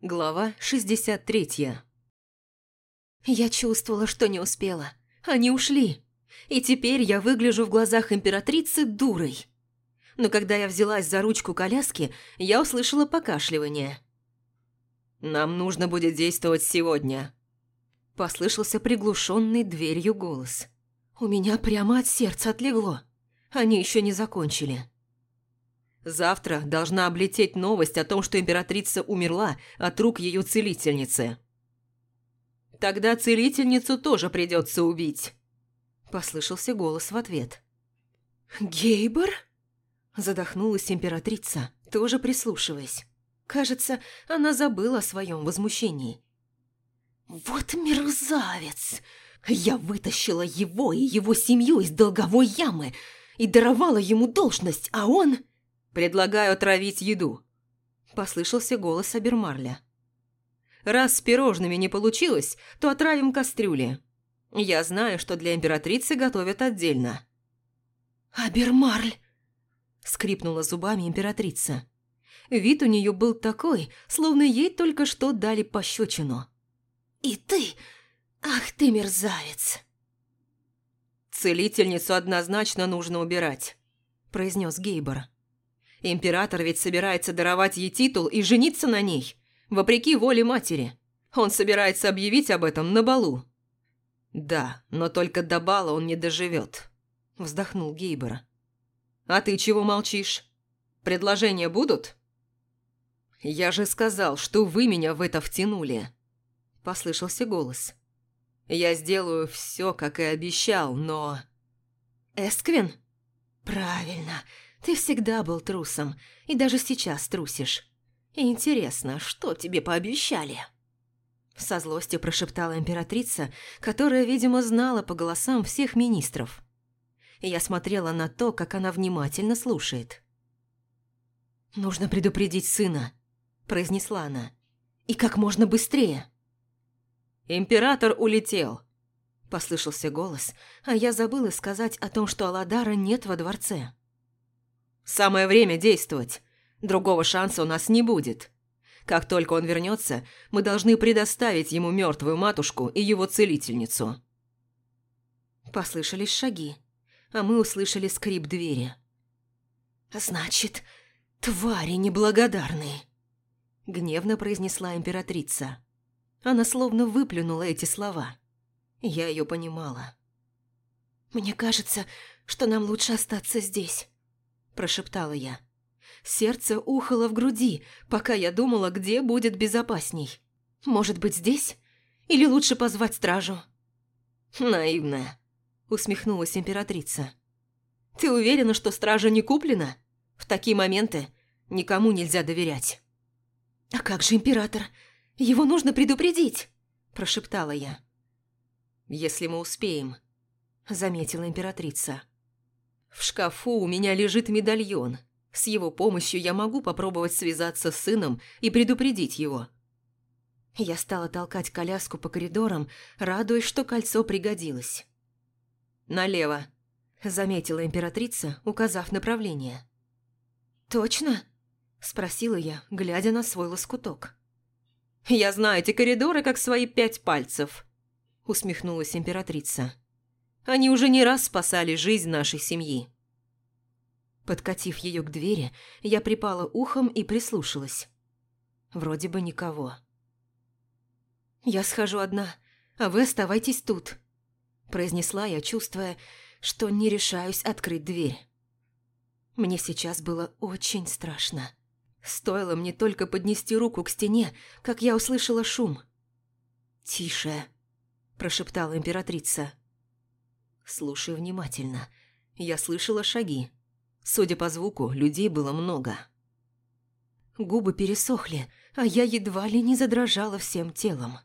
Глава 63 Я чувствовала, что не успела. Они ушли. И теперь я выгляжу в глазах императрицы дурой. Но когда я взялась за ручку коляски, я услышала покашливание. «Нам нужно будет действовать сегодня», – послышался приглушенный дверью голос. У меня прямо от сердца отлегло. Они еще не закончили. Завтра должна облететь новость о том, что императрица умерла от рук ее целительницы. Тогда целительницу тоже придется убить. Послышался голос в ответ. «Гейбор?» Задохнулась императрица, тоже прислушиваясь. Кажется, она забыла о своем возмущении. «Вот мерзавец! Я вытащила его и его семью из долговой ямы и даровала ему должность, а он...» «Предлагаю отравить еду», – послышался голос Абермарля. «Раз с пирожными не получилось, то отравим кастрюли. Я знаю, что для императрицы готовят отдельно». «Абермарль!» – скрипнула зубами императрица. Вид у нее был такой, словно ей только что дали пощечину. «И ты? Ах ты мерзавец!» «Целительницу однозначно нужно убирать», – произнес Гейбор. Император ведь собирается даровать ей титул и жениться на ней, вопреки воле матери. Он собирается объявить об этом на балу. «Да, но только до бала он не доживет», – вздохнул Гейбер. «А ты чего молчишь? Предложения будут?» «Я же сказал, что вы меня в это втянули», – послышался голос. «Я сделаю все, как и обещал, но...» «Эсквин?» «Правильно. Ты всегда был трусом, и даже сейчас трусишь. Интересно, что тебе пообещали?» Со злостью прошептала императрица, которая, видимо, знала по голосам всех министров. Я смотрела на то, как она внимательно слушает. «Нужно предупредить сына», – произнесла она. «И как можно быстрее». «Император улетел», – послышался голос, а я забыла сказать о том, что Аладара нет во дворце. Самое время действовать. Другого шанса у нас не будет. Как только он вернется, мы должны предоставить ему мертвую матушку и его целительницу». Послышались шаги, а мы услышали скрип двери. «Значит, твари неблагодарные!» Гневно произнесла императрица. Она словно выплюнула эти слова. Я ее понимала. «Мне кажется, что нам лучше остаться здесь», прошептала я. Сердце ухало в груди, пока я думала, где будет безопасней. Может быть, здесь? Или лучше позвать стражу? Наивная, усмехнулась императрица. Ты уверена, что стража не куплена? В такие моменты никому нельзя доверять. А как же император? Его нужно предупредить, прошептала я. Если мы успеем, заметила императрица. В шкафу у меня лежит медальон. С его помощью я могу попробовать связаться с сыном и предупредить его. Я стала толкать коляску по коридорам, радуясь, что кольцо пригодилось. «Налево», – заметила императрица, указав направление. «Точно?» – спросила я, глядя на свой лоскуток. «Я знаю эти коридоры, как свои пять пальцев», – усмехнулась императрица. Они уже не раз спасали жизнь нашей семьи. Подкатив ее к двери, я припала ухом и прислушалась. Вроде бы никого. «Я схожу одна, а вы оставайтесь тут», – произнесла я, чувствуя, что не решаюсь открыть дверь. Мне сейчас было очень страшно. Стоило мне только поднести руку к стене, как я услышала шум. «Тише», – прошептала императрица. Слушай внимательно. Я слышала шаги. Судя по звуку, людей было много. Губы пересохли, а я едва ли не задрожала всем телом.